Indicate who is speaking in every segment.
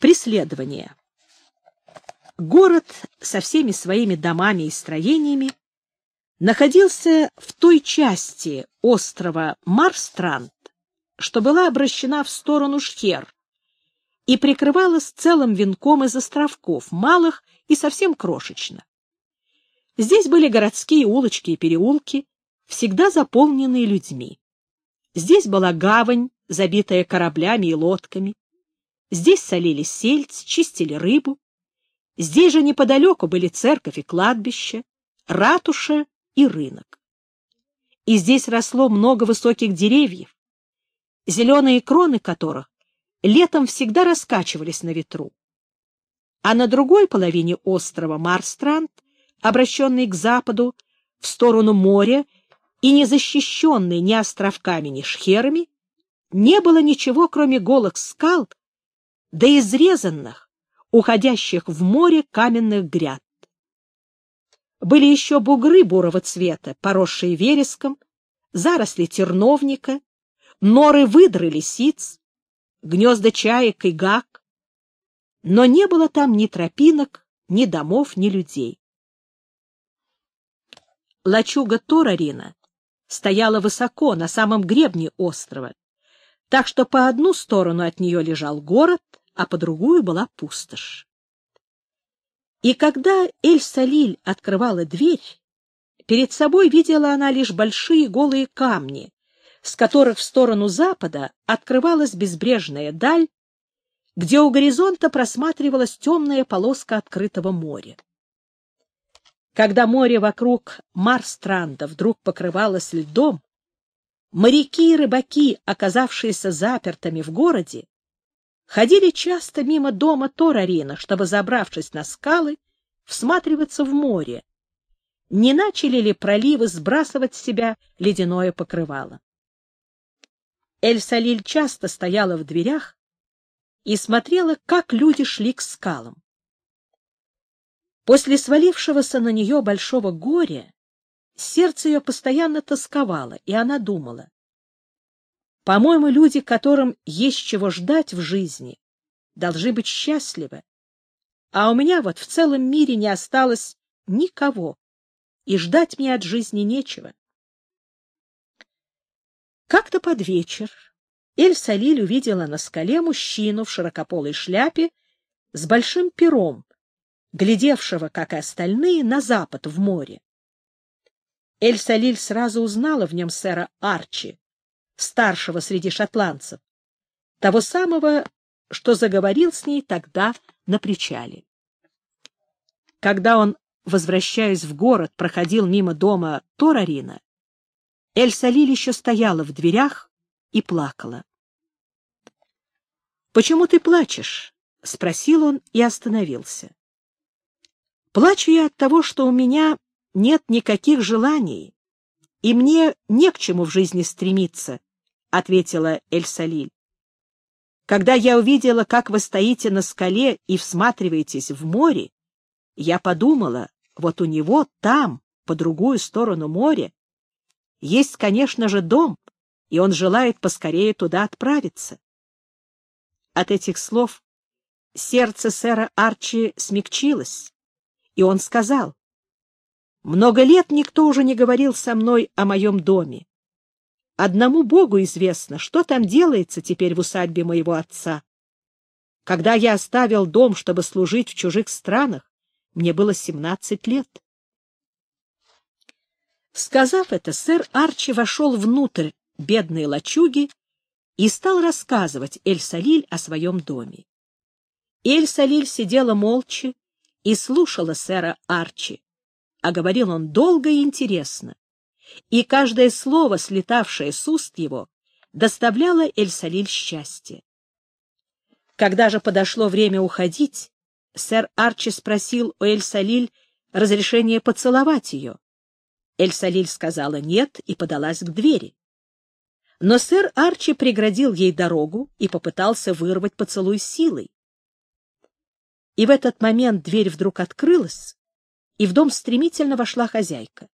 Speaker 1: Преследование. Город со всеми своими домами и строениями находился в той части острова Марстранд, что была обращена в сторону Шхер и прикрывалась целым венком из островков, малых и совсем крошечно. Здесь были городские улочки и переулки, всегда заполненные людьми. Здесь была гавань, забитая кораблями и лодками. Здесь солили сельдь, чистили рыбу. Здесь же неподалеку были церковь и кладбище, ратуша и рынок. И здесь росло много высоких деревьев, зеленые кроны которых летом всегда раскачивались на ветру. А на другой половине острова Марстранд, обращенный к западу, в сторону моря и не защищенный ни островками, ни шхерами, не было ничего, кроме голых скал, да изрезанных, уходящих в море каменных гряд. Были еще бугры бурого цвета, поросшие вереском, заросли терновника, норы выдры лисиц, гнезда чаек и гак, но не было там ни тропинок, ни домов, ни людей. Лачуга Торарина стояла высоко, на самом гребне острова, так что по одну сторону от нее лежал город, а по другую была пустошь. И когда Эль-Салиль открывала дверь, перед собой видела она лишь большие голые камни, с которых в сторону запада открывалась безбрежная даль, где у горизонта просматривалась темная полоска открытого моря. Когда море вокруг Марстранда вдруг покрывалось льдом, моряки и рыбаки, оказавшиеся запертыми в городе, ходили часто мимо дома Торарина, чтобы, забравшись на скалы, всматриваться в море. Не начали ли проливы сбрасывать с себя ледяное покрывало? Эль-Салиль часто стояла в дверях и смотрела, как люди шли к скалам. После свалившегося на нее большого горя сердце ее постоянно тосковало, и она думала, по-моему, люди, которым есть чего ждать в жизни, должны быть счастливы. А у меня вот в целом мире не осталось никого, и ждать мне от жизни нечего. Как-то под вечер Эль-Салиль увидела на скале мужчину в широкополой шляпе с большим пером, глядевшего, как и остальные, на запад в море. Эль-Салиль сразу узнала в нем сэра Арчи, старшего среди шотландцев, того самого, что заговорил с ней тогда на причале. Когда он, возвращаясь в город, проходил мимо дома Торарина, Эль-Салиль еще стояла в дверях и плакала. — Почему ты плачешь? — спросил он и остановился. — Плачу я от того, что у меня нет никаких желаний, и мне не к чему в жизни стремиться, — ответила Эль-Салиль. «Когда я увидела, как вы стоите на скале и всматриваетесь в море, я подумала, вот у него там, по другую сторону моря, есть, конечно же, дом, и он желает поскорее туда отправиться». От этих слов сердце сэра Арчи смягчилось, и он сказал, «Много лет никто уже не говорил со мной о моем доме. Одному Богу известно, что там делается теперь в усадьбе моего отца. Когда я оставил дом, чтобы служить в чужих странах, мне было семнадцать лет. Сказав это, сэр Арчи вошел внутрь бедной лачуги и стал рассказывать Эль-Салиль о своем доме. Эль-Салиль сидела молча и слушала сэра Арчи, а говорил он долго и интересно и каждое слово, слетавшее с уст его, доставляло Эль-Салиль счастье. Когда же подошло время уходить, сэр Арчи спросил у Эль-Салиль разрешение поцеловать ее. Эль-Салиль сказала «нет» и подалась к двери. Но сэр Арчи преградил ей дорогу и попытался вырвать поцелуй силой. И в этот момент дверь вдруг открылась, и в дом стремительно вошла хозяйка.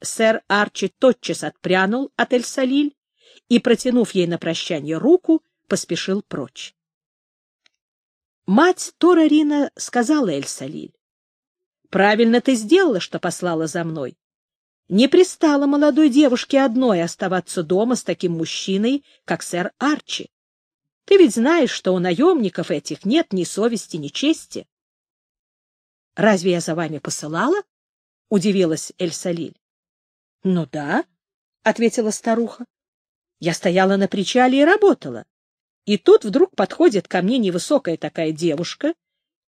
Speaker 1: Сэр Арчи тотчас отпрянул от Эль-Салиль и, протянув ей на прощание руку, поспешил прочь. Мать Торарина сказала Эль-Салиль. «Правильно ты сделала, что послала за мной. Не пристало молодой девушке одной оставаться дома с таким мужчиной, как сэр Арчи. Ты ведь знаешь, что у наемников этих нет ни совести, ни чести. — Разве я за вами посылала? — удивилась Эль-Салиль. — Ну да, — ответила старуха. — Я стояла на причале и работала. И тут вдруг подходит ко мне невысокая такая девушка,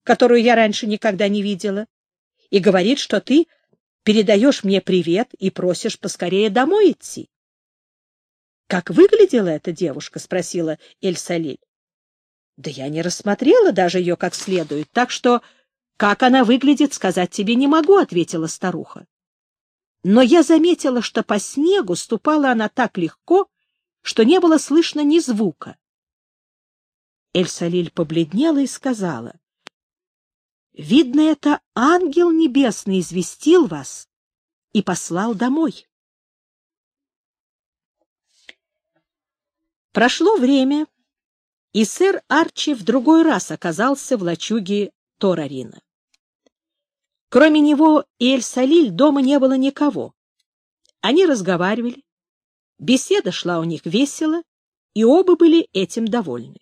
Speaker 1: которую я раньше никогда не видела, и говорит, что ты передаешь мне привет и просишь поскорее домой идти. — Как выглядела эта девушка? — спросила Эль-Салиль. — Да я не рассмотрела даже ее как следует, так что как она выглядит, сказать тебе не могу, — ответила старуха. Но я заметила, что по снегу ступала она так легко, что не было слышно ни звука. Эль-Салиль побледнела и сказала, Видно, это ангел небесный известил вас и послал домой. Прошло время, и сэр Арчи в другой раз оказался в лачуге Торарина. Кроме него и Эль-Салиль дома не было никого. Они разговаривали, беседа шла у них весело, и оба были этим довольны.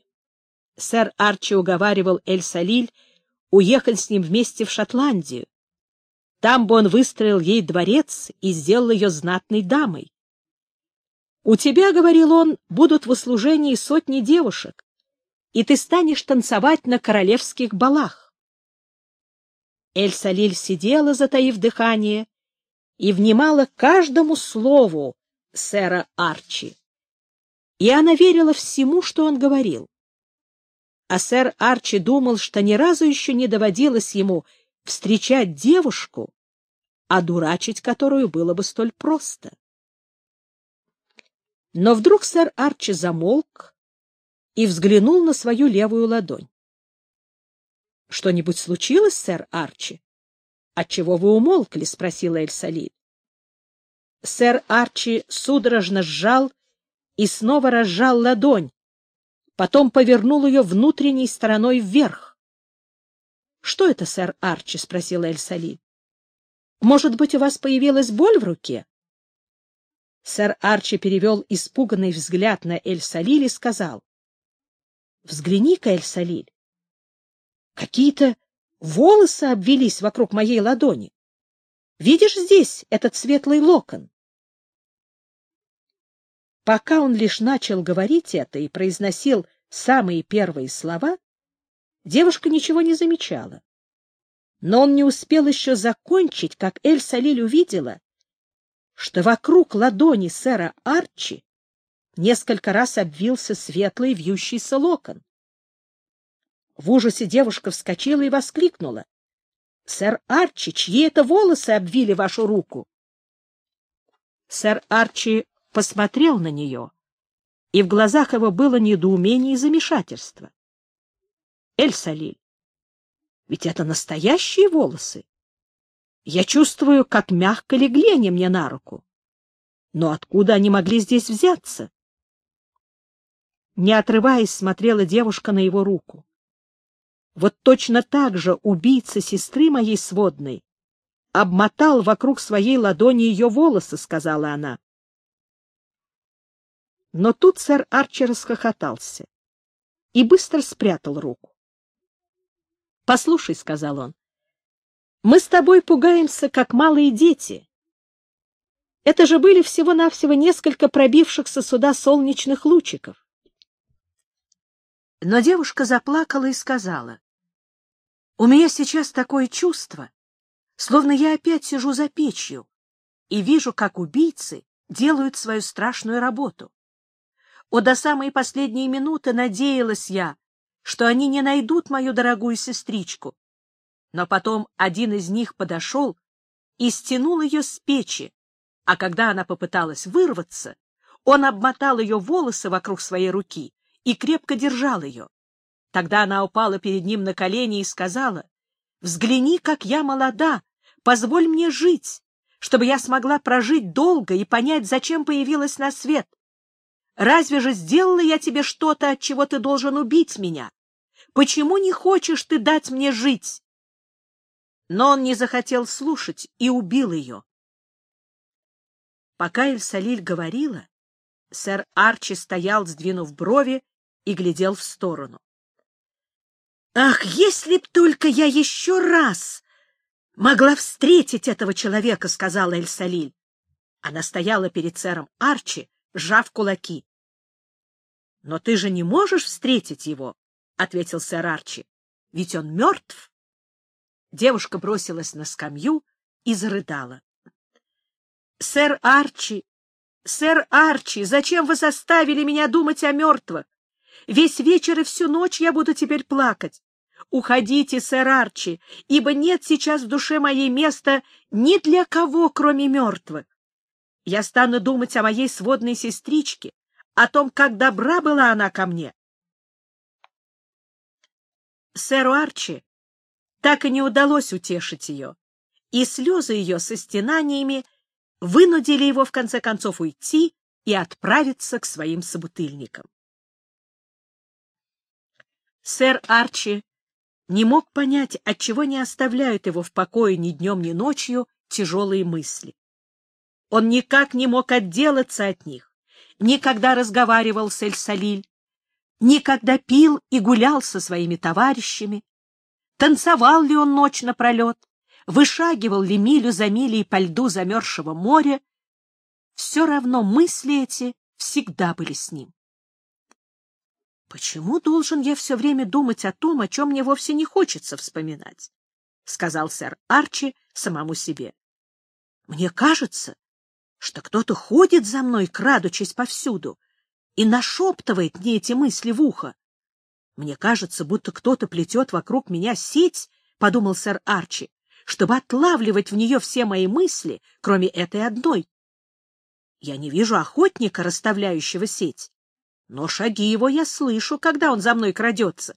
Speaker 1: Сэр Арчи уговаривал Эль-Салиль уехать с ним вместе в Шотландию. Там бы он выстроил ей дворец и сделал ее знатной дамой. «У тебя, — говорил он, — будут в услужении сотни девушек, и ты станешь танцевать на королевских балах». Эль-Салиль сидела, затаив дыхание, и внимала каждому слову сэра Арчи. И она верила всему, что он говорил а сэр Арчи думал, что ни разу еще не доводилось ему встречать девушку, а дурачить которую было бы столь просто. Но вдруг сэр Арчи замолк и взглянул на свою левую ладонь. — Что-нибудь случилось, сэр Арчи? — Отчего вы умолкли? — спросила Эль-Салиль. Сэр Арчи судорожно сжал и снова разжал ладонь, потом повернул ее внутренней стороной вверх. — Что это, сэр Арчи? — спросила Эль-Салиль. — Может быть, у вас появилась боль в руке? Сэр Арчи перевел испуганный взгляд на Эль-Салиль и сказал. — Взгляни-ка, Эль-Салиль. Какие-то волосы обвелись вокруг моей ладони. Видишь здесь этот светлый локон? Пока он лишь начал говорить это и произносил самые первые слова, девушка ничего не замечала. Но он не успел еще закончить, как Эль-Салиль увидела, что вокруг ладони сэра Арчи несколько раз обвился светлый вьющийся локон. В ужасе девушка вскочила и воскликнула. — Сэр Арчи, чьи это волосы обвили вашу руку? Сэр Арчи посмотрел на нее, и в глазах его было недоумение и замешательство. — Эль-Салиль, ведь это настоящие волосы. Я чувствую, как мягко легли они мне на руку. Но откуда они могли здесь взяться? Не отрываясь, смотрела девушка на его руку. Вот точно так же убийца сестры моей сводной обмотал вокруг своей ладони ее волосы, — сказала она. Но тут сэр Арчи расхохотался и быстро спрятал руку. — Послушай, — сказал он, — мы с тобой пугаемся, как малые дети. Это же были всего-навсего несколько пробившихся сюда солнечных лучиков. Но девушка заплакала и сказала, — У меня сейчас такое чувство, словно я опять сижу за печью и вижу, как убийцы делают свою страшную работу. О, до самой последней минуты надеялась я, что они не найдут мою дорогую сестричку. Но потом один из них подошел и стянул ее с печи, а когда она попыталась вырваться, он обмотал ее волосы вокруг своей руки и крепко держал ее. Тогда она упала перед ним на колени и сказала, «Взгляни, как я молода, позволь мне жить, чтобы я смогла прожить долго и понять, зачем появилась на свет. Разве же сделала я тебе что-то, от чего ты должен убить меня? Почему не хочешь ты дать мне жить? Но он не захотел слушать и убил ее. Пока Эль-Салиль говорила, сэр Арчи стоял, сдвинув брови, и глядел в сторону. «Ах, если б только я еще раз могла встретить этого человека!» — сказала Эль-Салиль. Она стояла перед сэром Арчи, сжав кулаки. — Но ты же не можешь встретить его, — ответил сэр Арчи, — ведь он мертв. Девушка бросилась на скамью и зарыдала. — Сэр Арчи, сэр Арчи, зачем вы заставили меня думать о мертвых? Весь вечер и всю ночь я буду теперь плакать. Уходите, сэр Арчи, ибо нет сейчас в душе моей места ни для кого, кроме мертвых. Я стану думать о моей сводной сестричке, о том, как добра была она ко мне. Сэру Арчи так и не удалось утешить ее, и слезы ее со стенаниями вынудили его в конце концов уйти и отправиться к своим собутыльникам. Сэр Арчи не мог понять, отчего не оставляют его в покое ни днем, ни ночью тяжелые мысли. Он никак не мог отделаться от них, никогда разговаривал с Эль-Салиль, никогда пил и гулял со своими товарищами, танцевал ли он ночь напролет, вышагивал ли милю за милей по льду замерзшего моря, все равно мысли эти всегда были с ним. «Почему должен я все время думать о том, о чем мне вовсе не хочется вспоминать?» — сказал сэр Арчи самому себе. «Мне кажется, что кто-то ходит за мной, крадучись повсюду, и нашептывает мне эти мысли в ухо. Мне кажется, будто кто-то плетет вокруг меня сеть, — подумал сэр Арчи, — чтобы отлавливать в нее все мои мысли, кроме этой одной. Я не вижу охотника, расставляющего сеть, но шаги его я слышу, когда он за мной крадется.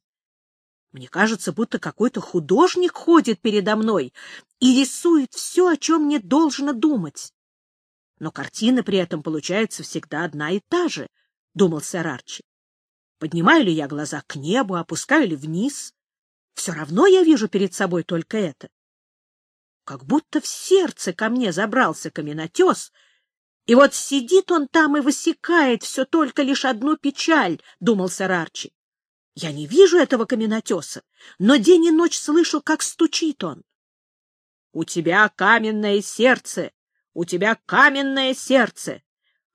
Speaker 1: Мне кажется, будто какой-то художник ходит передо мной и рисует все, о чем мне должно думать. Но картина при этом получается всегда одна и та же, — думал сэр Арчи. Поднимаю ли я глаза к небу, опускаю ли вниз, все равно я вижу перед собой только это. Как будто в сердце ко мне забрался каменотес, и вот сидит он там и высекает все только лишь одну печаль, — думал сэр Арчи. Я не вижу этого каменотеса, но день и ночь слышу, как стучит он. — У тебя каменное сердце, у тебя каменное сердце.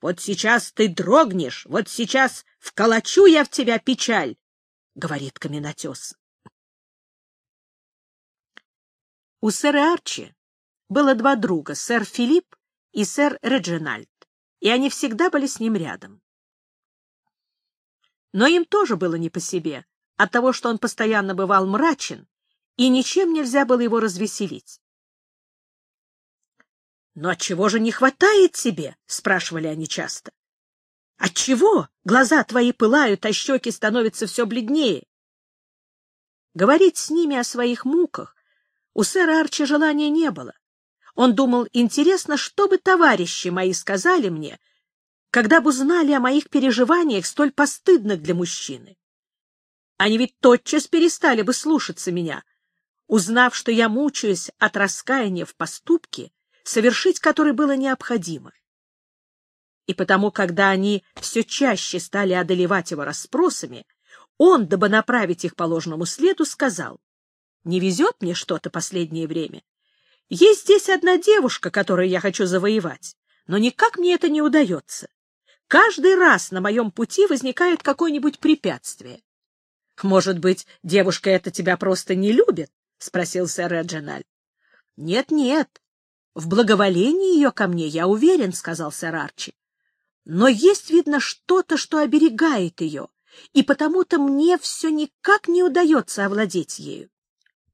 Speaker 1: Вот сейчас ты дрогнешь, вот сейчас вколочу я в тебя печаль, — говорит каменотес. У сэра Арчи было два друга, сэр Филипп и сэр Реджинальд, и они всегда были с ним рядом. Но им тоже было не по себе от того, что он постоянно бывал мрачен, и ничем нельзя было его развеселить. Но отчего же не хватает тебе? спрашивали они часто. Отчего глаза твои пылают, а щеки становятся все бледнее? Говорить с ними о своих муках у сэра Арчи желания не было. Он думал, интересно, что бы товарищи мои сказали мне, когда бы узнали о моих переживаниях, столь постыдных для мужчины. Они ведь тотчас перестали бы слушаться меня, узнав, что я мучаюсь от раскаяния в поступке, совершить который было необходимо. И потому, когда они все чаще стали одолевать его расспросами, он, дабы направить их по ложному следу, сказал, «Не везет мне что-то последнее время. Есть здесь одна девушка, которую я хочу завоевать, но никак мне это не удается. Каждый раз на моем пути возникает какое-нибудь препятствие. — Может быть, девушка эта тебя просто не любит? — спросил сэр Реджинальд. — Нет-нет, в благоволении ее ко мне, я уверен, — сказал сэр Арчи. Но есть, видно, что-то, что оберегает ее, и потому-то мне все никак не удается овладеть ею.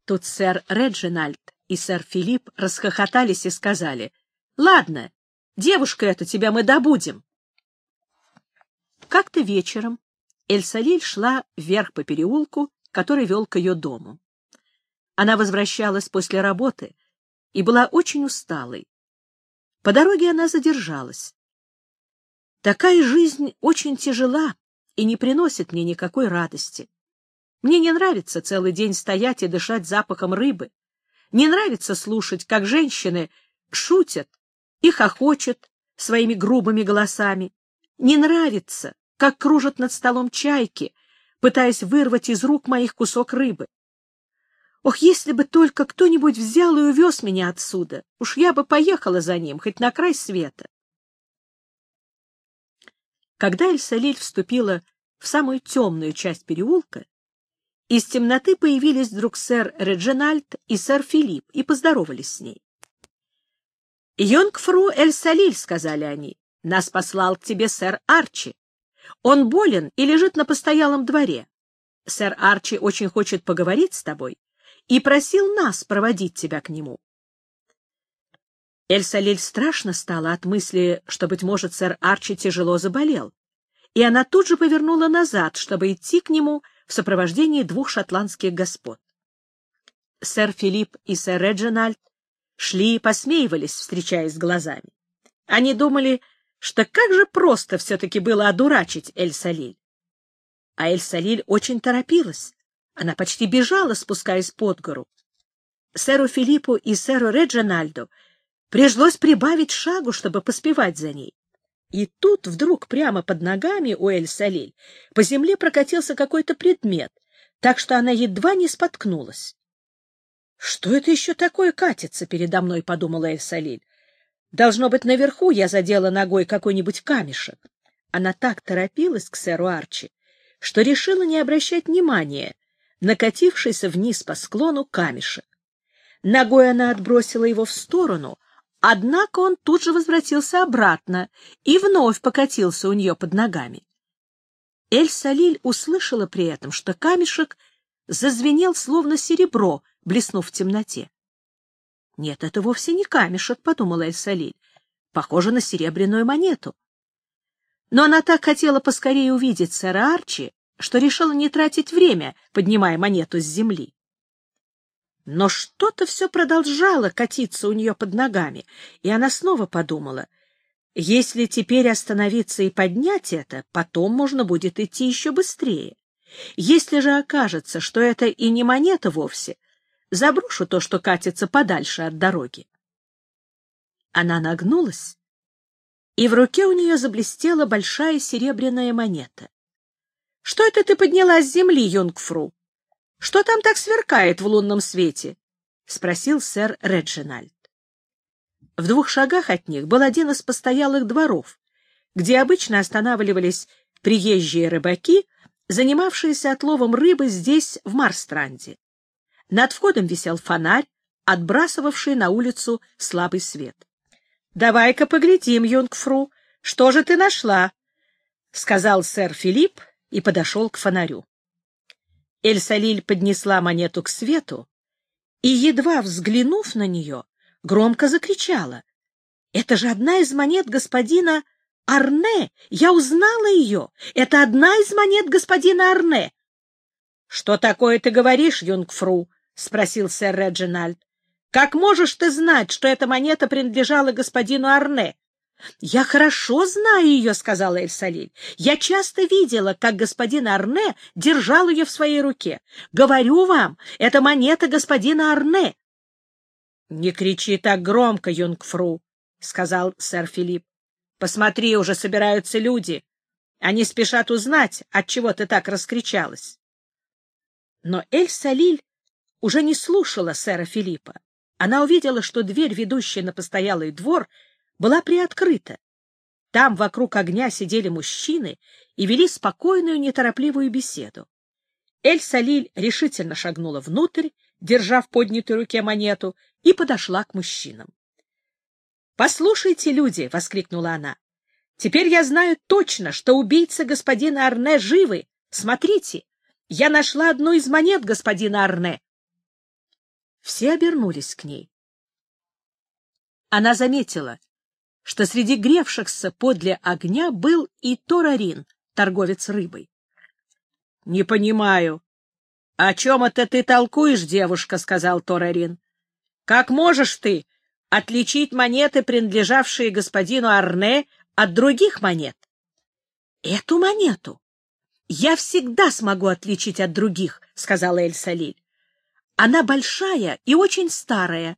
Speaker 1: Тут сэр Реджинальд и сэр Филипп расхохотались и сказали, — Ладно, девушка эта тебя мы добудем. Как-то вечером Эльсалиль шла вверх по переулку, который вел к ее дому. Она возвращалась после работы, и была очень усталой. По дороге она задержалась. Такая жизнь очень тяжела и не приносит мне никакой радости. Мне не нравится целый день стоять и дышать запахом рыбы. Не нравится слушать, как женщины шутят и хохочут своими грубыми голосами. Не нравится, как кружат над столом чайки, пытаясь вырвать из рук моих кусок рыбы. Ох, если бы только кто-нибудь взял и увез меня отсюда, уж я бы поехала за ним, хоть на край света. Когда Эль-Салиль вступила в самую темную часть переулка, из темноты появились вдруг сэр Реджинальд и сэр Филипп и поздоровались с ней. «Йонгфру Эль-Салиль», — сказали они, — «нас послал к тебе сэр Арчи. Он болен и лежит на постоялом дворе. Сэр Арчи очень хочет поговорить с тобой и просил нас проводить тебя к нему. Эль-Салиль страшно стало от мысли, что, быть может, сэр Арчи тяжело заболел, и она тут же повернула назад, чтобы идти к нему в сопровождении двух шотландских господ. Сэр Филипп и сэр Реджинальд шли и посмеивались, встречаясь глазами. Они думали, что как же просто все-таки было одурачить Эль-Салиль. А Эль-Салиль очень торопилась. Она почти бежала, спускаясь под гору. Сэру Филиппу и сэру Реджинальду пришлось прибавить шагу, чтобы поспевать за ней. И тут вдруг прямо под ногами у Эль-Салиль по земле прокатился какой-то предмет, так что она едва не споткнулась. — Что это еще такое катится передо мной? — подумала Эль-Салиль. Должно быть, наверху я задела ногой какой-нибудь камешек. Она так торопилась к сэру Арчи, что решила не обращать внимания накатившийся вниз по склону камешек. Ногой она отбросила его в сторону, однако он тут же возвратился обратно и вновь покатился у нее под ногами. Эль-Салиль услышала при этом, что камешек зазвенел словно серебро, блеснув в темноте. Нет, это вовсе не камешек, — подумала Эль-Салиль. Похоже на серебряную монету. Но она так хотела поскорее увидеть сэра Арчи, что решила не тратить время, поднимая монету с земли. Но что-то все продолжало катиться у нее под ногами, и она снова подумала, если теперь остановиться и поднять это, потом можно будет идти еще быстрее. Если же окажется, что это и не монета вовсе, Заброшу то, что катится подальше от дороги. Она нагнулась, и в руке у нее заблестела большая серебряная монета. — Что это ты подняла с земли, юнгфру? Что там так сверкает в лунном свете? — спросил сэр Реджинальд. В двух шагах от них был один из постоялых дворов, где обычно останавливались приезжие рыбаки, занимавшиеся отловом рыбы здесь, в Марстранде. Над входом висел фонарь, отбрасывавший на улицу слабый свет. — Давай-ка поглядим, юнгфру, что же ты нашла? — сказал сэр Филипп и подошел к фонарю. Эль-Салиль поднесла монету к свету и, едва взглянув на нее, громко закричала. — Это же одна из монет господина Арне! Я узнала ее! Это одна из монет господина Арне! — Что такое ты говоришь, юнгфру? — спросил сэр Реджинальд. — Как можешь ты знать, что эта монета принадлежала господину Арне? — Я хорошо знаю ее, — сказала Эль-Салиль. — Я часто видела, как господин Арне держал ее в своей руке. Говорю вам, это монета господина Арне. — Не кричи так громко, юнгфру, — сказал сэр Филипп. — Посмотри, уже собираются люди. Они спешат узнать, от чего ты так раскричалась. Но Эль-Салиль уже не слушала сэра Филиппа. Она увидела, что дверь, ведущая на постоялый двор, была приоткрыта. Там вокруг огня сидели мужчины и вели спокойную, неторопливую беседу. Эль-Салиль решительно шагнула внутрь, держа в поднятой руке монету, и подошла к мужчинам. — Послушайте, люди! — воскликнула она. — Теперь я знаю точно, что убийцы господина Арне живы. Смотрите, я нашла одну из монет господина Арне. Все обернулись к ней. Она заметила, что среди гревшихся подле огня был и Торарин, торговец рыбой. — Не понимаю. — О чем это ты толкуешь, девушка? — сказал Торарин. — Как можешь ты отличить монеты, принадлежавшие господину Арне, от других монет? — Эту монету «Я всегда смогу отличить от других», — сказала Эль-Салиль. «Она большая и очень старая,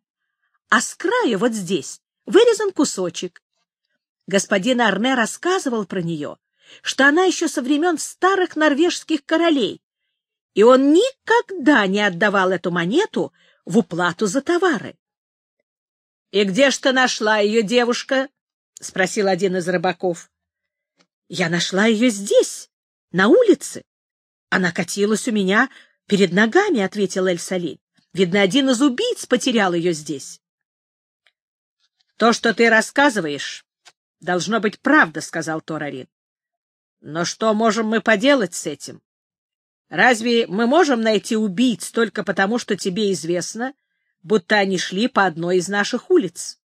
Speaker 1: а с края вот здесь вырезан кусочек. Господин Арне рассказывал про нее, что она еще со времен старых норвежских королей, и он никогда не отдавал эту монету в уплату за товары. — И где ж ты нашла ее, девушка? — спросил один из рыбаков. — Я нашла ее здесь, на улице. Она катилась у меня перед ногами, — ответил Эль-Салиль. Видно, один из убийц потерял ее здесь. — То, что ты рассказываешь, должно быть правда, — сказал Торарин. — Но что можем мы поделать с этим? Разве мы можем найти убийц только потому, что тебе известно, будто они шли по одной из наших улиц?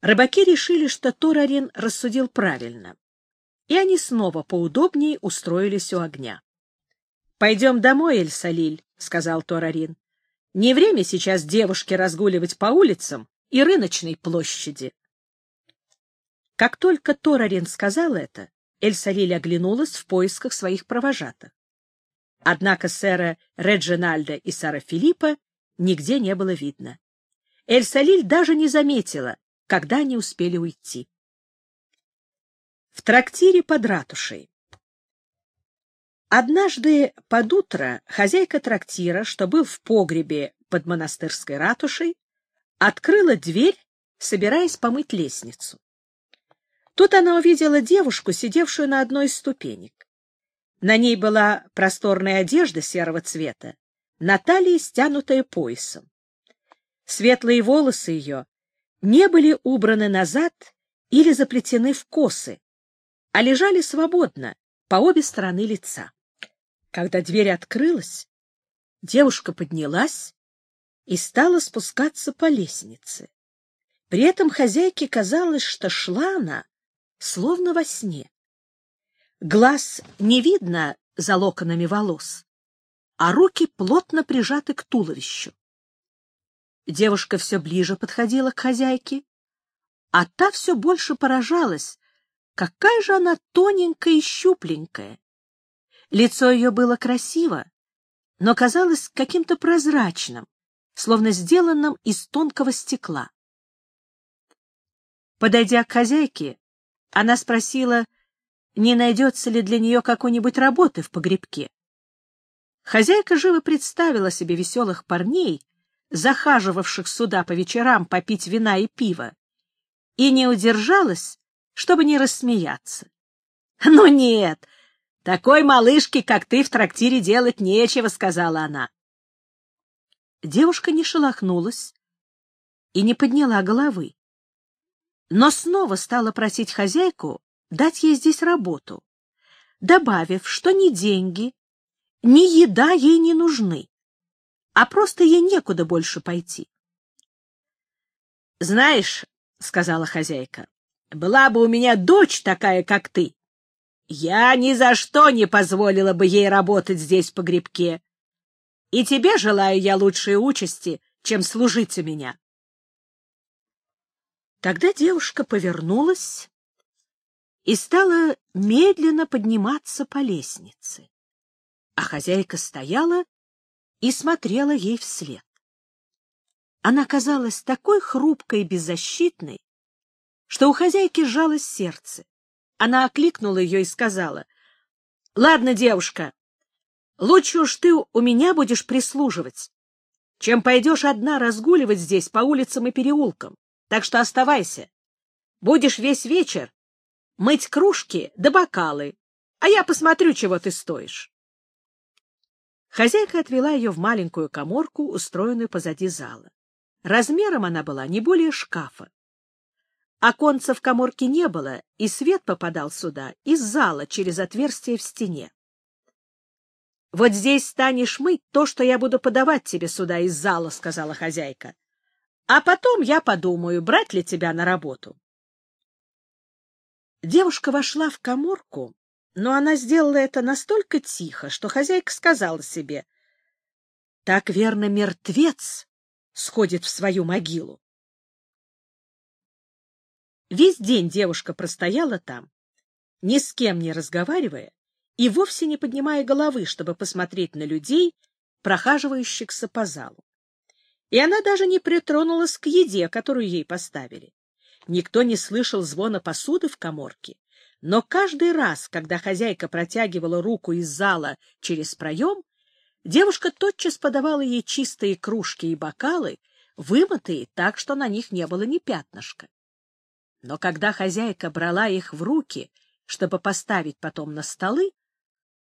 Speaker 1: Рыбаки решили, что Торарин рассудил правильно и они снова поудобнее устроились у огня. — Пойдем домой, Эль-Салиль, — сказал Торарин. — Не время сейчас девушке разгуливать по улицам и рыночной площади. Как только Торарин сказал это, Эль-Салиль оглянулась в поисках своих провожатых. Однако сэра Реджинальда и сэра Филиппа нигде не было видно. Эль-Салиль даже не заметила, когда они успели уйти в трактире под ратушей. Однажды под утро хозяйка трактира, что был в погребе под монастырской ратушей, открыла дверь, собираясь помыть лестницу. Тут она увидела девушку, сидевшую на одной из ступенек. На ней была просторная одежда серого цвета, на талии стянутая поясом. Светлые волосы ее не были убраны назад или заплетены в косы, а лежали свободно по обе стороны лица. Когда дверь открылась, девушка поднялась и стала спускаться по лестнице. При этом хозяйке казалось, что шла она словно во сне. Глаз не видно за локонами волос, а руки плотно прижаты к туловищу. Девушка все ближе подходила к хозяйке, а та все больше поражалась, Какая же она тоненькая и щупленькая! Лицо ее было красиво, но казалось каким-то прозрачным, словно сделанным из тонкого стекла. Подойдя к хозяйке, она спросила, не найдется ли для нее какой-нибудь работы в погребке. Хозяйка живо представила себе веселых парней, захаживавших сюда по вечерам попить вина и пива, и не удержалась чтобы не рассмеяться. — Ну нет, такой малышки, как ты, в трактире делать нечего, — сказала она. Девушка не шелохнулась и не подняла головы, но снова стала просить хозяйку дать ей здесь работу, добавив, что ни деньги, ни еда ей не нужны, а просто ей некуда больше пойти. — Знаешь, — сказала хозяйка, была бы у меня дочь такая, как ты, я ни за что не позволила бы ей работать здесь по грибке. И тебе желаю я лучшей участи, чем служить у меня. Тогда девушка повернулась и стала медленно подниматься по лестнице, а хозяйка стояла и смотрела ей вслед. Она казалась такой хрупкой и беззащитной, что у хозяйки сжалось сердце. Она окликнула ее и сказала, — Ладно, девушка, лучше уж ты у меня будешь прислуживать, чем пойдешь одна разгуливать здесь по улицам и переулкам. Так что оставайся. Будешь весь вечер мыть кружки да бокалы, а я посмотрю, чего ты стоишь. Хозяйка отвела ее в маленькую коморку, устроенную позади зала. Размером она была не более шкафа. Оконца в коморке не было, и свет попадал сюда из зала через отверстие в стене. — Вот здесь станешь мыть то, что я буду подавать тебе сюда из зала, — сказала хозяйка. — А потом я подумаю, брать ли тебя на работу. Девушка вошла в коморку, но она сделала это настолько тихо, что хозяйка сказала себе, — так верно мертвец сходит в свою могилу. Весь день девушка простояла там ни с кем не разговаривая и вовсе не поднимая головы, чтобы посмотреть на людей, прохаживающихся по залу. И она даже не притронулась к еде, которую ей поставили. Никто не слышал звона посуды в коморке, но каждый раз, когда хозяйка протягивала руку из зала через проем, девушка тотчас подавала ей чистые кружки и бокалы, вымытые так, что на них не было ни пятнышка. Но когда хозяйка брала их в руки, чтобы поставить потом на столы,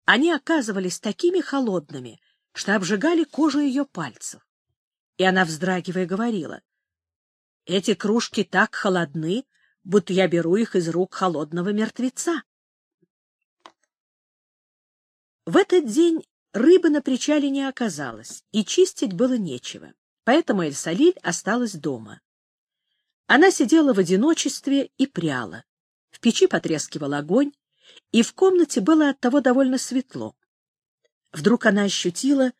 Speaker 1: они оказывались такими холодными, что обжигали кожу ее пальцев. И она, вздрагивая, говорила, «Эти кружки так холодны, будто я беру их из рук холодного мертвеца». В этот день рыбы на причале не оказалось, и чистить было нечего, поэтому Эль-Салиль осталась дома. Она сидела в одиночестве и пряла. В печи потрескивал огонь, и в комнате было оттого довольно светло. Вдруг она ощутила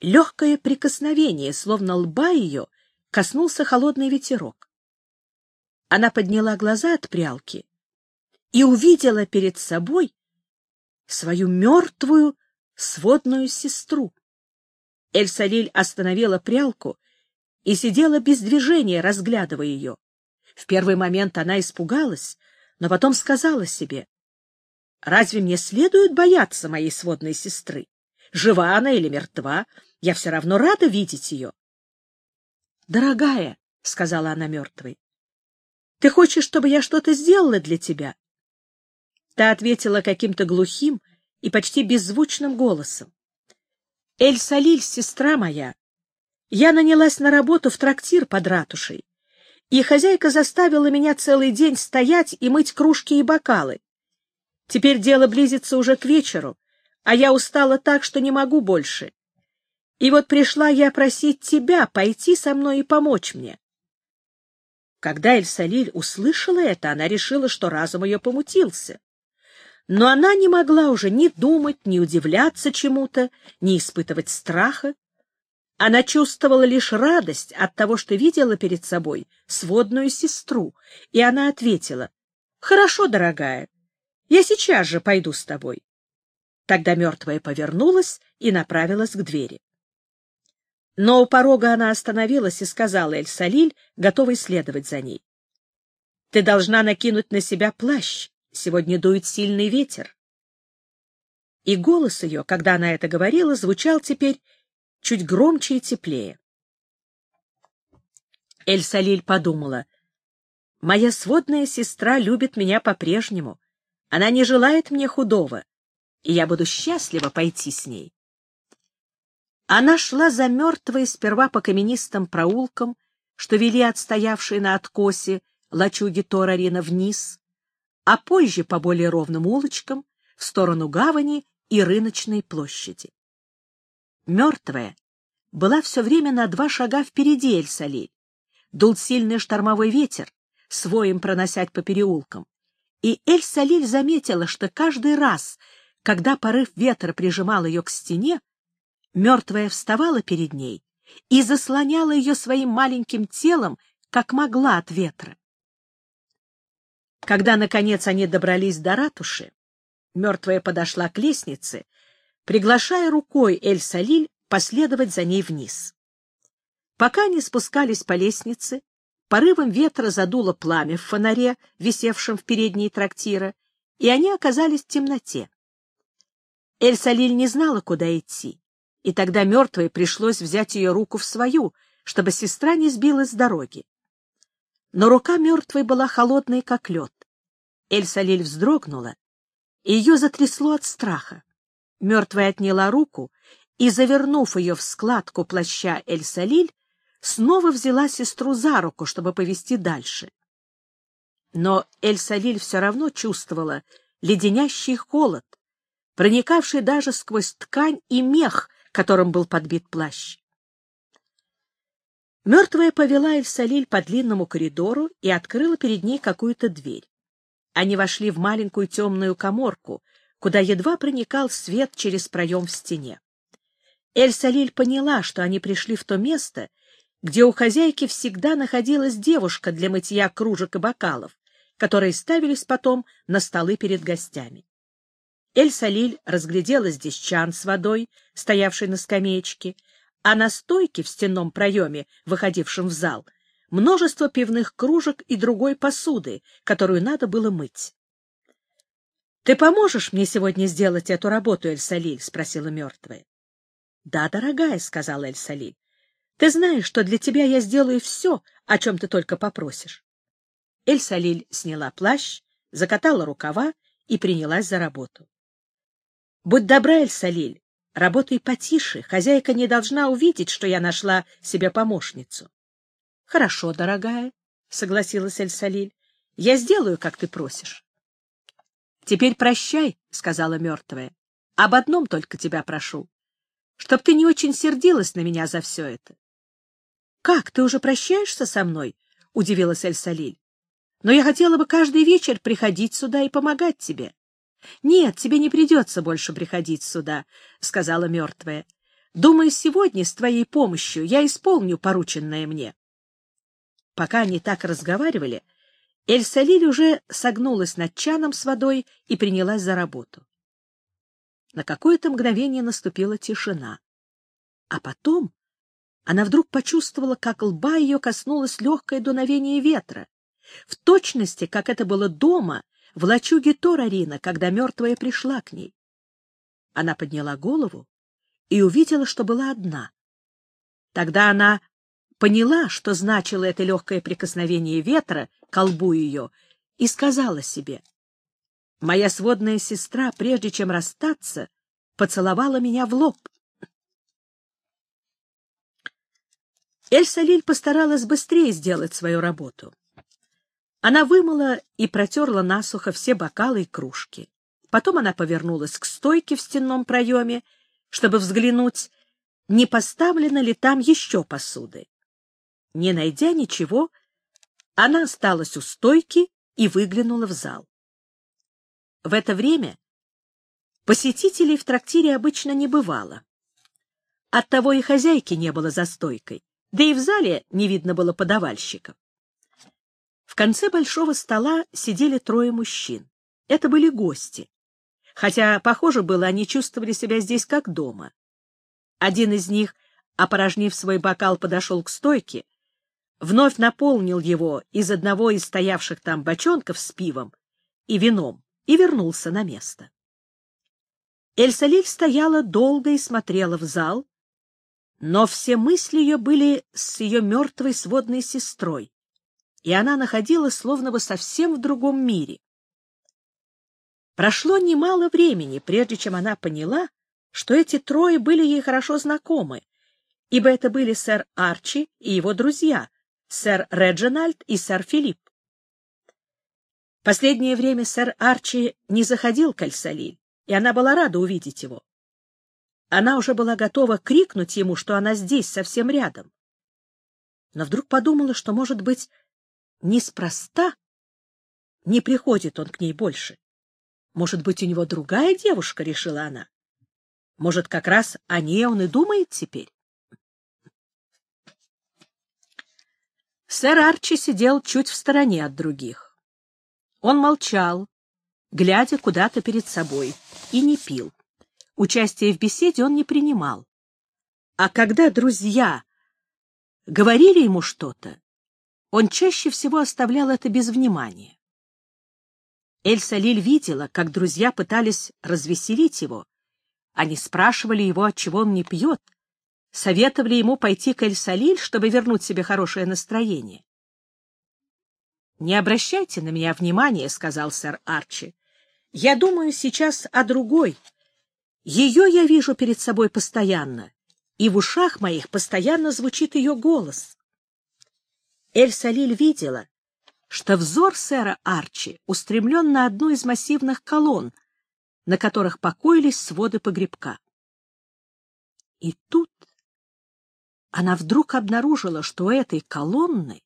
Speaker 1: легкое прикосновение, словно лба ее коснулся холодный ветерок. Она подняла глаза от прялки и увидела перед собой свою мертвую сводную сестру. Эль-Салиль остановила прялку и сидела без движения, разглядывая ее. В первый момент она испугалась, но потом сказала себе, «Разве мне следует бояться моей сводной сестры? Жива она или мертва, я все равно рада видеть ее». «Дорогая», — сказала она мертвой, — «ты хочешь, чтобы я что-то сделала для тебя?» Та ответила каким-то глухим и почти беззвучным голосом. «Эль-Салиль, сестра моя, я нанялась на работу в трактир под ратушей, и хозяйка заставила меня целый день стоять и мыть кружки и бокалы. Теперь дело близится уже к вечеру, а я устала так, что не могу больше. И вот пришла я просить тебя пойти со мной и помочь мне. Когда Эль-Салиль услышала это, она решила, что разум ее помутился. Но она не могла уже ни думать, ни удивляться чему-то, ни испытывать страха. Она чувствовала лишь радость от того, что видела перед собой сводную сестру, и она ответила, «Хорошо, дорогая, я сейчас же пойду с тобой». Тогда мертвая повернулась и направилась к двери. Но у порога она остановилась и сказала Эль-Салиль, готовый следовать за ней. «Ты должна накинуть на себя плащ, сегодня дует сильный ветер». И голос ее, когда она это говорила, звучал теперь чуть громче и теплее. Эль-Салиль подумала, «Моя сводная сестра любит меня по-прежнему. Она не желает мне худого, и я буду счастлива пойти с ней». Она шла за мертвой сперва по каменистым проулкам, что вели отстоявшие на откосе лачуги Торарина вниз, а позже по более ровным улочкам в сторону гавани и рыночной площади мертвая, была все время на два шага впереди Эль-Салиль. Дул сильный штормовой ветер, своим проносять по переулкам. И Эль-Салиль заметила, что каждый раз, когда порыв ветра прижимал ее к стене, мертвая вставала перед ней и заслоняла ее своим маленьким телом, как могла от ветра. Когда, наконец, они добрались до ратуши, мертвая подошла к лестнице приглашая рукой Эль-Салиль последовать за ней вниз. Пока они спускались по лестнице, порывом ветра задуло пламя в фонаре, висевшем в передней трактира, и они оказались в темноте. Эль-Салиль не знала, куда идти, и тогда мертвой пришлось взять ее руку в свою, чтобы сестра не сбилась с дороги. Но рука мертвой была холодной, как лед. Эль-Салиль вздрогнула, и ее затрясло от страха. Мертвая отняла руку и, завернув ее в складку плаща Эль-Салиль, снова взяла сестру за руку, чтобы повести дальше. Но Эль-Салиль все равно чувствовала леденящий холод, проникавший даже сквозь ткань и мех, которым был подбит плащ. Мертвая повела Эль-Салиль по длинному коридору и открыла перед ней какую-то дверь. Они вошли в маленькую темную коморку, куда едва проникал свет через проем в стене. Эль-Салиль поняла, что они пришли в то место, где у хозяйки всегда находилась девушка для мытья кружек и бокалов, которые ставились потом на столы перед гостями. Эль-Салиль разглядела здесь чан с водой, стоявший на скамеечке, а на стойке в стенном проеме, выходившем в зал, множество пивных кружек и другой посуды, которую надо было мыть. — Ты поможешь мне сегодня сделать эту работу, Эль-Салиль? — спросила мертвая. — Да, дорогая, — сказала Эль-Салиль. — Ты знаешь, что для тебя я сделаю все, о чем ты только попросишь. Эль-Салиль сняла плащ, закатала рукава и принялась за работу. — Будь добра, Эль-Салиль, работай потише, хозяйка не должна увидеть, что я нашла себе помощницу. — Хорошо, дорогая, — согласилась Эль-Салиль, — я сделаю, как ты просишь. — Теперь прощай, — сказала мертвая, — об одном только тебя прошу, чтоб ты не очень сердилась на меня за все это. — Как, ты уже прощаешься со мной? — удивилась Эль-Салиль но я хотела бы каждый вечер приходить сюда и помогать тебе. — Нет, тебе не придется больше приходить сюда, — сказала мертвая. — Думаю, сегодня с твоей помощью я исполню порученное мне. Пока они так разговаривали, Эль-Салиль уже согнулась над чаном с водой и принялась за работу. На какое-то мгновение наступила тишина. А потом она вдруг почувствовала, как лба ее коснулось легкое дуновение ветра в точности, как это было дома, в лачуге Торарина, когда мертвая пришла к ней. Она подняла голову и увидела, что была одна. Тогда она поняла, что значило это легкое прикосновение ветра к колбу ее, и сказала себе, «Моя сводная сестра, прежде чем расстаться, поцеловала меня в лоб». Эль-Салиль постаралась быстрее сделать свою работу. Она вымыла и протерла насухо все бокалы и кружки. Потом она повернулась к стойке в стенном проеме, чтобы взглянуть, не поставлена ли там еще посуды. Не найдя ничего, она осталась у стойки и выглянула в зал. В это время посетителей в трактире обычно не бывало. Оттого и хозяйки не было за стойкой, да и в зале не видно было подавальщиков. В конце большого стола сидели трое мужчин. Это были гости. Хотя, похоже было, они чувствовали себя здесь как дома. Один из них, опорожнив свой бокал, подошел к стойке, вновь наполнил его из одного из стоявших там бочонков с пивом и вином и вернулся на место. Эльсалиль стояла долго и смотрела в зал, но все мысли ее были с ее мертвой сводной сестрой, и она находилась словно бы совсем в другом мире. Прошло немало времени, прежде чем она поняла, что эти трое были ей хорошо знакомы, ибо это были сэр Арчи и его друзья, сэр Реджинальд и сэр Филипп. Последнее время сэр Арчи не заходил к Альсалиль, и она была рада увидеть его. Она уже была готова крикнуть ему, что она здесь, совсем рядом. Но вдруг подумала, что, может быть, неспроста не приходит он к ней больше. Может быть, у него другая девушка, — решила она. Может, как раз о ней он и думает теперь. Сэр Арчи сидел чуть в стороне от других. Он молчал, глядя куда-то перед собой, и не пил. Участие в беседе он не принимал. А когда друзья говорили ему что-то, он чаще всего оставлял это без внимания. Эль-Салиль видела, как друзья пытались развеселить его. Они спрашивали его, отчего он не пьет, советовали ему пойти к Эль-Салиль, чтобы вернуть себе хорошее настроение. «Не обращайте на меня внимания», — сказал сэр Арчи. «Я думаю сейчас о другой. Ее я вижу перед собой постоянно, и в ушах моих постоянно звучит ее голос». Эль-Салиль видела, что взор сэра Арчи устремлен на одну из массивных колонн, на которых покоились своды погребка. И тут она вдруг обнаружила, что у этой колонны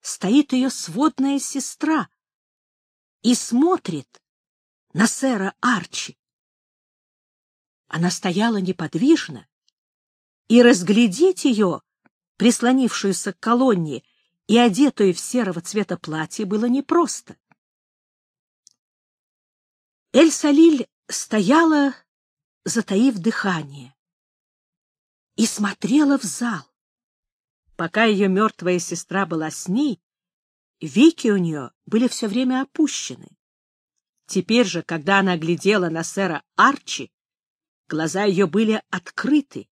Speaker 1: стоит ее сводная сестра и смотрит на сэра Арчи. Она стояла неподвижно, и разглядеть ее, прислонившуюся к колонне, и одетую в серого цвета платье было непросто. Эль-Салиль стояла, затаив дыхание, и смотрела в зал. Пока ее мертвая сестра была с ней, веки у нее были все время опущены. Теперь же, когда она глядела на сэра Арчи, глаза ее были открыты.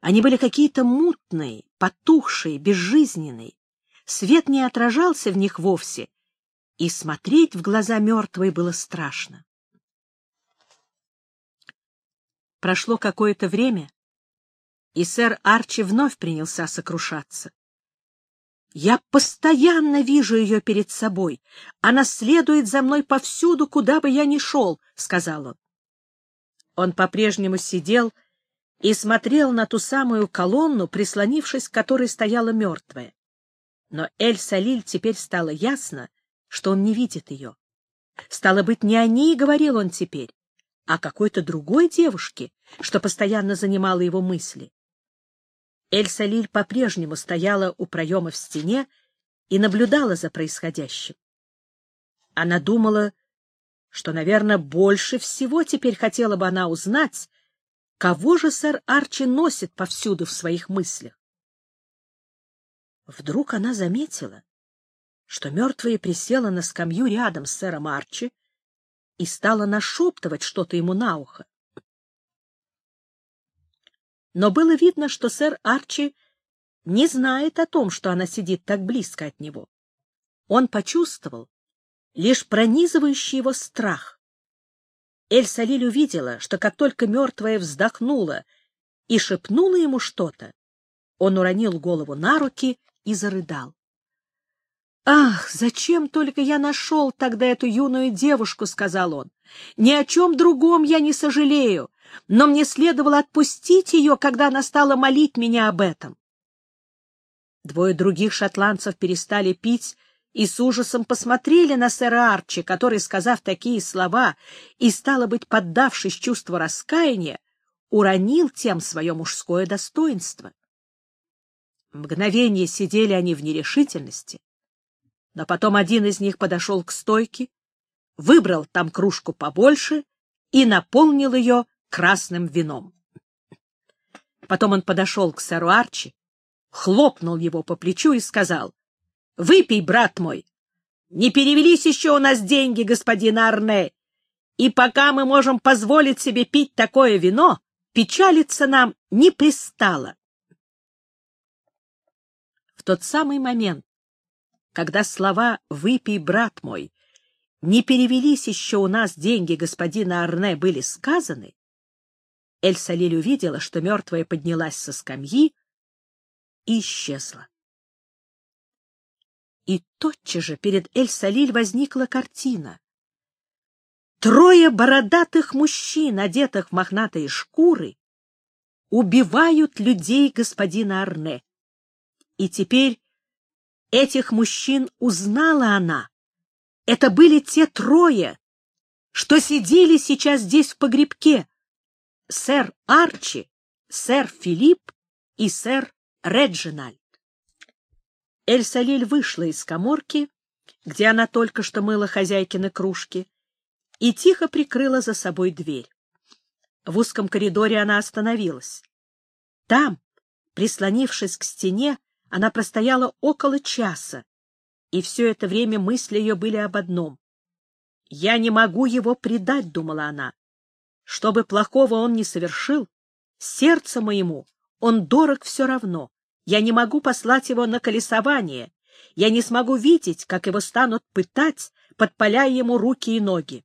Speaker 1: Они были какие-то мутные, потухшие, безжизненные. Свет не отражался в них вовсе, и смотреть в глаза мертвой было страшно. Прошло какое-то время, и сэр Арчи вновь принялся сокрушаться. Я постоянно вижу ее перед собой. Она следует за мной повсюду, куда бы я ни шел, — сказал он. Он по-прежнему сидел и смотрел на ту самую колонну, прислонившись к которой стояла мертвая. Но Эль-Салиль теперь стало ясно, что он не видит ее. Стало быть, не о ней говорил он теперь, а какой-то другой девушке, что постоянно занимало его мысли. Эль-Салиль по-прежнему стояла у проема в стене и наблюдала за происходящим. Она думала, что, наверное, больше всего теперь хотела бы она узнать, кого же сэр Арчи носит повсюду в своих мыслях. Вдруг она заметила, что мертвая присела на скамью рядом с сэром Арчи и стала нашептывать что-то ему на ухо но было видно, что сэр Арчи не знает о том, что она сидит так близко от него. Он почувствовал лишь пронизывающий его страх. Эль-Салиль увидела, что как только мертвая вздохнула и шепнула ему что-то, он уронил голову на руки и зарыдал. «Ах, зачем только я нашел тогда эту юную девушку?» — сказал он. «Ни о чем другом я не сожалею но мне следовало отпустить ее, когда она стала молить меня об этом. Двое других шотландцев перестали пить и с ужасом посмотрели на сэра Арчи, который, сказав такие слова и, стало быть, поддавшись чувству раскаяния, уронил тем свое мужское достоинство. Мгновение сидели они в нерешительности, но потом один из них подошел к стойке, выбрал там кружку побольше и наполнил ее красным вином. Потом он подошел к сэру Арчи, хлопнул его по плечу и сказал, — Выпей, брат мой, не перевелись еще у нас деньги, господин Арне, и пока мы можем позволить себе пить такое вино, печалиться нам не пристало. В тот самый момент, когда слова «выпей, брат мой» не перевелись еще у нас деньги господина Арне были сказаны, Эль-Салиль увидела, что мертвая поднялась со скамьи и исчезла. И тотчас же перед Эль-Салиль возникла картина. Трое бородатых мужчин, одетых в мохнатые шкуры, убивают людей господина Арне. И теперь этих мужчин узнала она. Это были те трое, что сидели сейчас здесь в погребке, сэр Арчи, сэр Филипп и сэр Реджинальд. Эль-Салиль вышла из коморки, где она только что мыла хозяйкины кружки, и тихо прикрыла за собой дверь. В узком коридоре она остановилась. Там, прислонившись к стене, она простояла около часа, и все это время мысли ее были об одном. «Я не могу его предать», — думала она. Что бы плохого он ни совершил, сердце моему он дорог все равно. Я не могу послать его на колесование. Я не смогу видеть, как его станут пытать, подпаляя ему руки и ноги.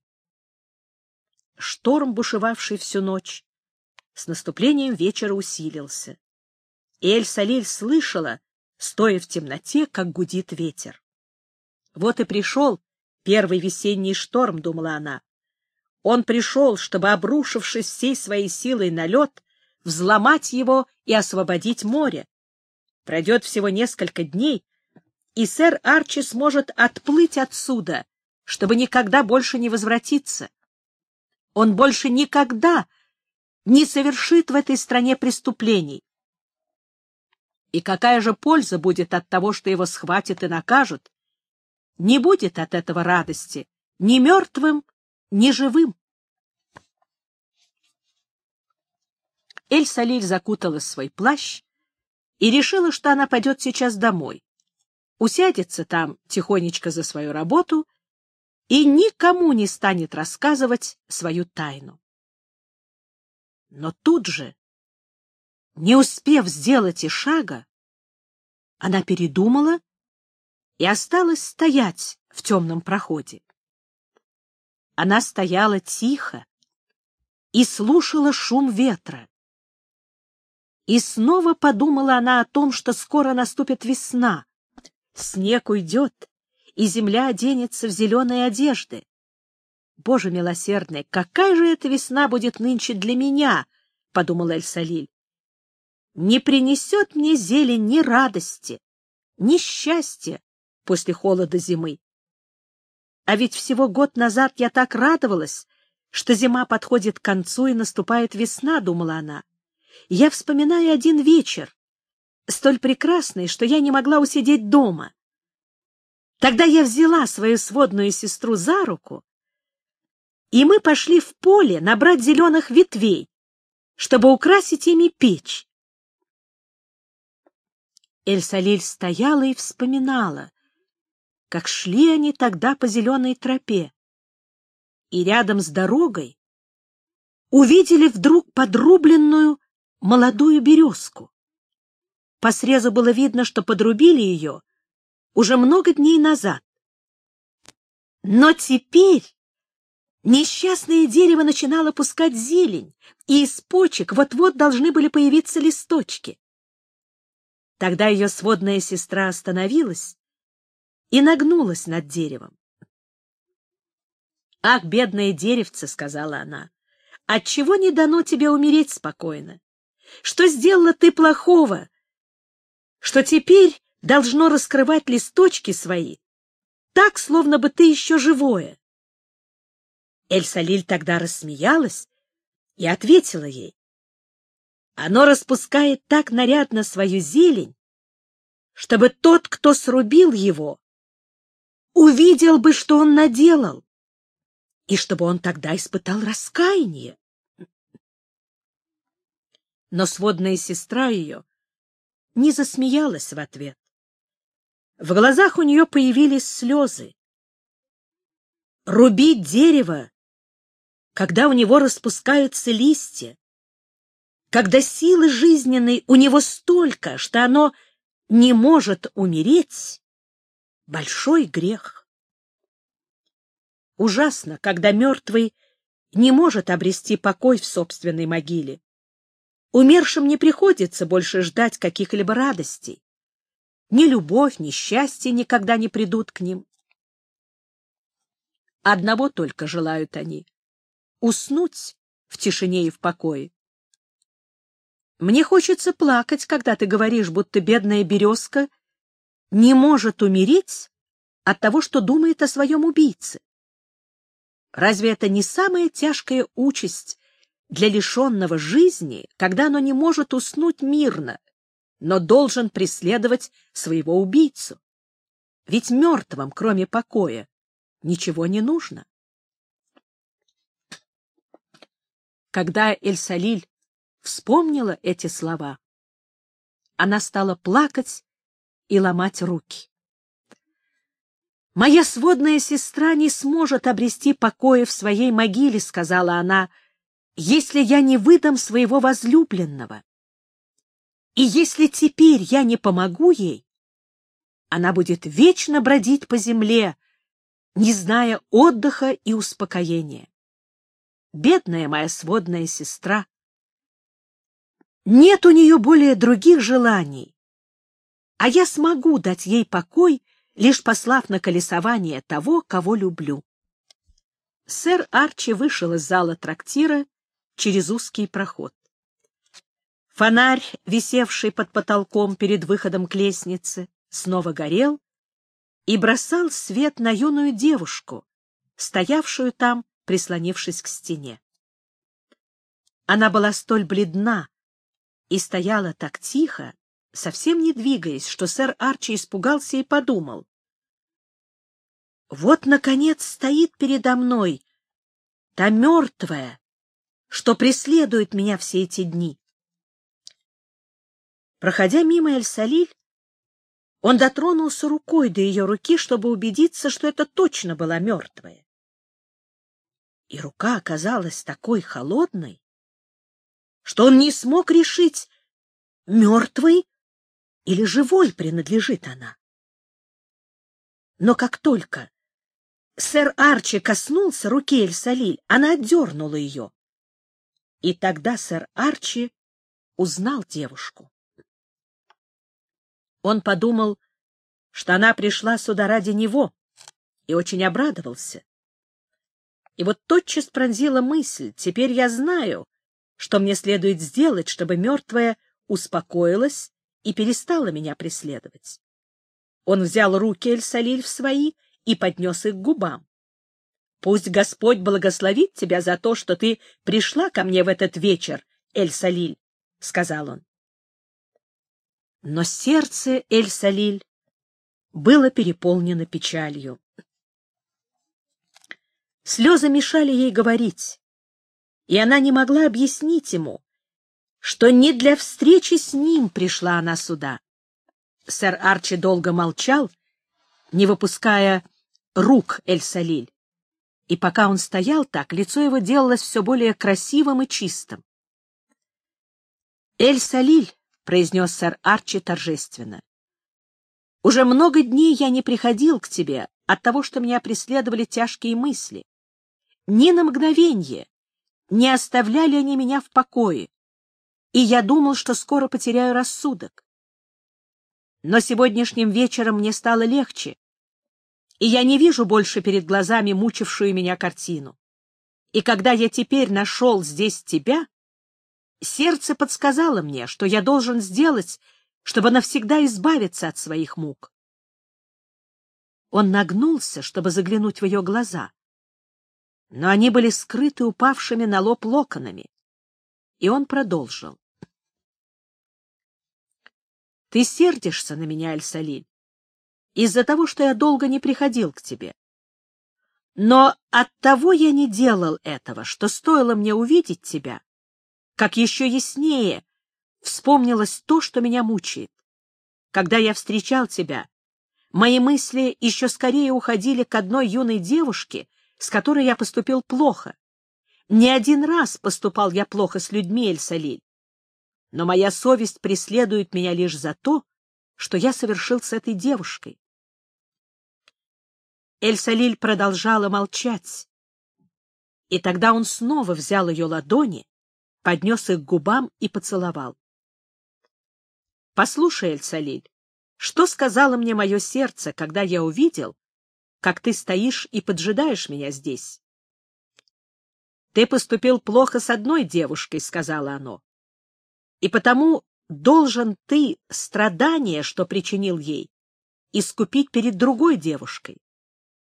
Speaker 1: Шторм, бушевавший всю ночь, с наступлением вечера усилился. И Эль-Салиль слышала, стоя в темноте, как гудит ветер. Вот и пришел первый весенний шторм, — думала она. Он пришел, чтобы, обрушившись всей своей силой на лед, взломать его и освободить море. Пройдет всего несколько дней, и сэр Арчи сможет отплыть отсюда, чтобы никогда больше не возвратиться. Он больше никогда не совершит в этой стране преступлений. И какая же польза будет от того, что его схватят и накажут? Не будет от этого радости ни мертвым, ни живым. Эль-Салиль закуталась в свой плащ и решила, что она пойдет сейчас домой, усядется там тихонечко за свою работу и никому не станет рассказывать свою тайну. Но тут же, не успев сделать и шага, она передумала и осталась стоять в темном проходе. Она стояла тихо и слушала шум ветра. И снова подумала она о том, что скоро наступит весна. Снег уйдет, и земля оденется в зеленые одежды. Боже милосердный, какая же эта весна будет нынче для меня, — подумал Эль-Салиль. Не принесет мне зелень ни радости, ни счастья после холода зимы. А ведь всего год назад я так радовалась, что зима подходит к концу и наступает весна, — думала она я вспоминаю один вечер, столь прекрасный, что я не могла усидеть дома. Тогда я взяла свою сводную сестру за руку, и мы пошли в поле набрать зеленых ветвей, чтобы украсить ими печь. Эль-Салиль стояла и вспоминала, как шли они тогда по зеленой тропе. И рядом с дорогой увидели вдруг подрубленную молодую березку. По срезу было видно, что подрубили ее уже много дней назад. Но теперь несчастное дерево начинало пускать зелень, и из почек вот-вот должны были появиться листочки. Тогда ее сводная сестра остановилась и нагнулась над деревом. «Ах, бедное деревце!» — сказала она. «Отчего не дано тебе умереть спокойно? Что сделала ты плохого? Что теперь должно раскрывать листочки свои, так, словно бы ты еще живое. Эль-Салиль тогда рассмеялась и ответила ей. Оно распускает так нарядно свою зелень, чтобы тот, кто срубил его, увидел бы, что он наделал, и чтобы он тогда испытал раскаяние но сводная сестра ее не засмеялась в ответ. В глазах у нее появились слезы. Рубить дерево, когда у него распускаются листья, когда силы жизненной у него столько, что оно не может умереть, большой грех. Ужасно, когда мертвый не может обрести покой в собственной могиле. Умершим не приходится больше ждать каких-либо радостей. Ни любовь, ни счастье никогда не придут к ним. Одного только желают они — уснуть в тишине и в покое. Мне хочется плакать, когда ты говоришь, будто бедная березка не может умереть от того, что думает о своем убийце. Разве это не самая тяжкая участь для лишенного жизни, когда оно не может уснуть мирно, но должен преследовать своего убийцу. Ведь мертвым, кроме покоя, ничего не нужно. Когда Эль-Салиль вспомнила эти слова, она стала плакать и ломать руки. «Моя сводная сестра не сможет обрести покоя в своей могиле», — сказала она, — если я не выдам своего возлюбленного. И если теперь я не помогу ей, она будет вечно бродить по земле, не зная отдыха и успокоения. Бедная моя сводная сестра. Нет у нее более других желаний, а я смогу дать ей покой, лишь послав на колесование того, кого люблю. Сэр Арчи вышел из зала трактира через узкий проход. Фонарь, висевший под потолком перед выходом к лестнице, снова горел и бросал свет на юную девушку, стоявшую там, прислонившись к стене. Она была столь бледна и стояла так тихо, совсем не двигаясь, что сэр Арчи испугался и подумал. Вот, наконец, стоит передо мной та мертвая, что преследует меня все эти дни. Проходя мимо Эль-Салиль, он дотронулся рукой до ее руки, чтобы убедиться, что это точно была мертвая. И рука оказалась такой холодной, что он не смог решить, мертвой или живой принадлежит она. Но как только сэр Арчи коснулся руки Эль-Салиль, она отдернула ее. И тогда сэр Арчи узнал девушку. Он подумал, что она пришла сюда ради него, и очень обрадовался. И вот тотчас пронзила мысль, теперь я знаю, что мне следует сделать, чтобы мертвая успокоилась и перестала меня преследовать. Он взял руки Эль-Салиль в свои и поднес их к губам. «Пусть Господь благословит тебя за то, что ты пришла ко мне в этот вечер, Эль-Салиль», — сказал он. Но сердце Эль-Салиль было переполнено печалью. Слезы мешали ей говорить, и она не могла объяснить ему, что не для встречи с ним пришла она сюда. Сэр Арчи долго молчал, не выпуская рук Эль-Салиль, и пока он стоял так, лицо его делалось все более красивым и чистым. «Эль-Салиль», — произнес сэр Арчи торжественно, — «уже много дней я не приходил к тебе от того, что меня преследовали тяжкие мысли. Ни на мгновенье не оставляли они меня в покое, и я думал, что скоро потеряю рассудок. Но сегодняшним вечером мне стало легче, и я не вижу больше перед глазами мучившую меня картину. И когда я теперь нашел здесь тебя, сердце подсказало мне, что я должен сделать, чтобы навсегда избавиться от своих мук. Он нагнулся, чтобы заглянуть в ее глаза, но они были скрыты упавшими на лоб локонами, и он продолжил. «Ты сердишься на меня, Аль-Салиль, из-за того, что я долго не приходил к тебе. Но от того я не делал этого, что стоило мне увидеть тебя, как еще яснее вспомнилось то, что меня мучает. Когда я встречал тебя, мои мысли еще скорее уходили к одной юной девушке, с которой я поступил плохо. Не один раз поступал я плохо с людьми, Эль-Салиль. Но моя совесть преследует меня лишь за то, что я совершил с этой девушкой. Эль-Салиль продолжала молчать. И тогда он снова взял ее ладони, поднес их к губам и поцеловал. — Послушай, Эль-Салиль, что сказала мне мое сердце, когда я увидел, как ты стоишь и поджидаешь меня здесь? — Ты поступил плохо с одной девушкой, — сказала оно, — и потому должен ты страдания, что причинил ей, искупить перед другой девушкой.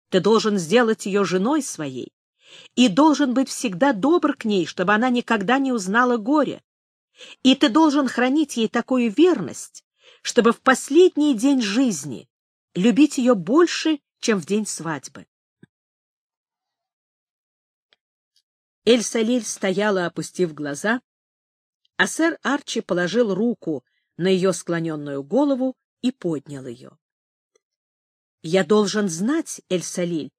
Speaker 1: Ты должен сделать ее женой своей и должен быть всегда добр к ней, чтобы она никогда не узнала горя. И ты должен хранить ей такую верность, чтобы в последний день жизни любить ее больше, чем в день свадьбы. Эль-Салиль стояла, опустив глаза, а сэр Арчи положил руку на ее склоненную голову и поднял ее. — Я должен знать, Эль-Салиль,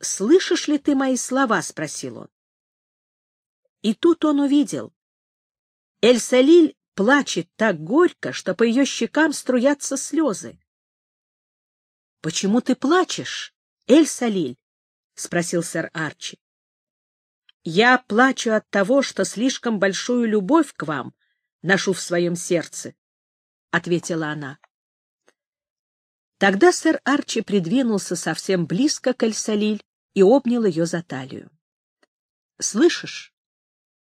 Speaker 1: слышишь ли ты мои слова? — спросил он. И тут он увидел. Эль-Салиль плачет так горько, что по ее щекам струятся слезы. — Почему ты плачешь, Эль-Салиль? — спросил сэр Арчи. — Я плачу от того, что слишком большую любовь к вам ношу в своем сердце, — ответила она. Тогда сэр Арчи придвинулся совсем близко к Эльсалиль и обнял ее за талию. — Слышишь,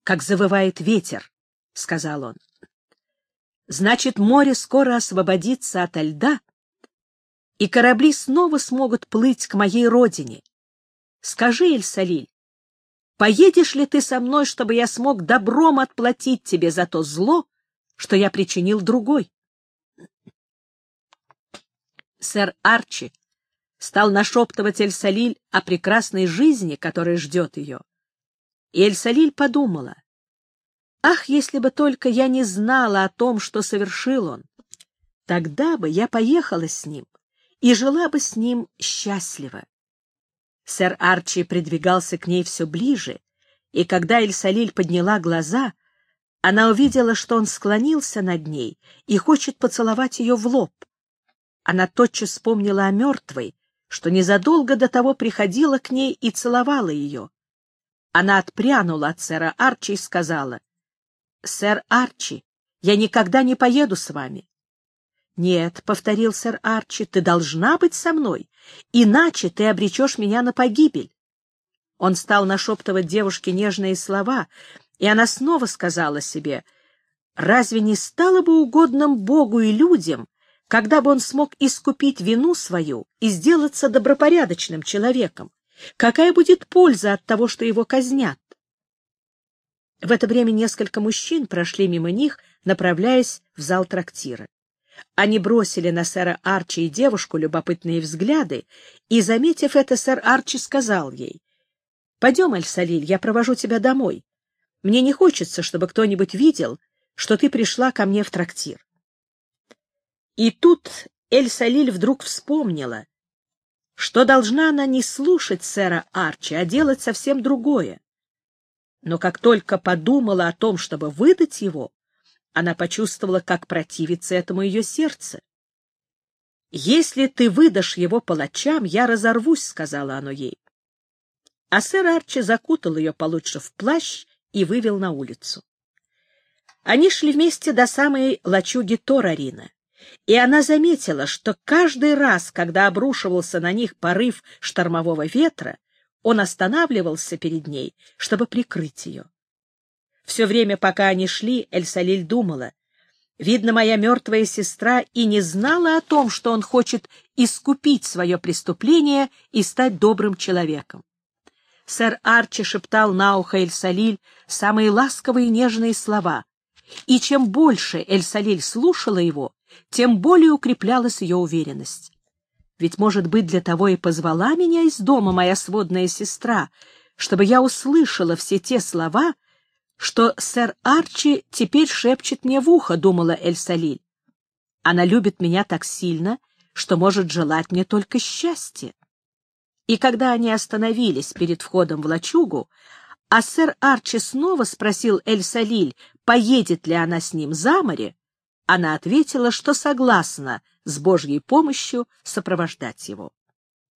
Speaker 1: как завывает ветер? — сказал он. — Значит, море скоро освободится ото льда, и корабли снова смогут плыть к моей родине. Скажи, Эльсалиль, поедешь ли ты со мной, чтобы я смог добром отплатить тебе за то зло, что я причинил другой? Сэр Арчи стал нашептывать Эль-Салиль о прекрасной жизни, которая ждет ее. И Эль-Салиль подумала, «Ах, если бы только я не знала о том, что совершил он! Тогда бы я поехала с ним и жила бы с ним счастливо». Сэр Арчи придвигался к ней все ближе, и когда Эль-Салиль подняла глаза, она увидела, что он склонился над ней и хочет поцеловать ее в лоб. Она тотчас вспомнила о мертвой, что незадолго до того приходила к ней и целовала ее. Она отпрянула от сэра Арчи и сказала, «Сэр Арчи, я никогда не поеду с вами». «Нет», — повторил сэр Арчи, — «ты должна быть со мной, иначе ты обречешь меня на погибель». Он стал нашептывать девушке нежные слова, и она снова сказала себе, «Разве не стало бы угодным Богу и людям, когда бы он смог искупить вину свою и сделаться добропорядочным человеком? Какая будет польза от того, что его казнят? В это время несколько мужчин прошли мимо них, направляясь в зал трактира. Они бросили на сэра Арчи и девушку любопытные взгляды, и, заметив это, сэр Арчи сказал ей, «Пойдем, Аль-Салиль, я провожу тебя домой. Мне не хочется, чтобы кто-нибудь видел, что ты пришла ко мне в трактир». И тут Эль-Салиль вдруг вспомнила, что должна она не слушать сэра Арчи, а делать совсем другое. Но как только подумала о том, чтобы выдать его, она почувствовала, как противится этому ее сердце. «Если ты выдашь его палачам, я разорвусь», — сказала оно ей. А сэр Арчи закутал ее получше в плащ и вывел на улицу. Они шли вместе до самой лачуги Торарина и она заметила, что каждый раз, когда обрушивался на них порыв штормового ветра, он останавливался перед ней, чтобы прикрыть ее. Все время, пока они шли, Эльсалиль думала, видно, моя мертвая сестра и не знала о том, что он хочет искупить свое преступление и стать добрым человеком. Сэр Арчи шептал на ухо Эльсалиль самые ласковые и нежные слова, и чем больше Эльсалиль слушала его, тем более укреплялась ее уверенность. Ведь, может быть, для того и позвала меня из дома моя сводная сестра, чтобы я услышала все те слова, что сэр Арчи теперь шепчет мне в ухо, — думала Эль-Салиль. Она любит меня так сильно, что может желать мне только счастья. И когда они остановились перед входом в лачугу, а сэр Арчи снова спросил Эль-Салиль, поедет ли она с ним за море, она ответила, что согласна с Божьей помощью сопровождать его.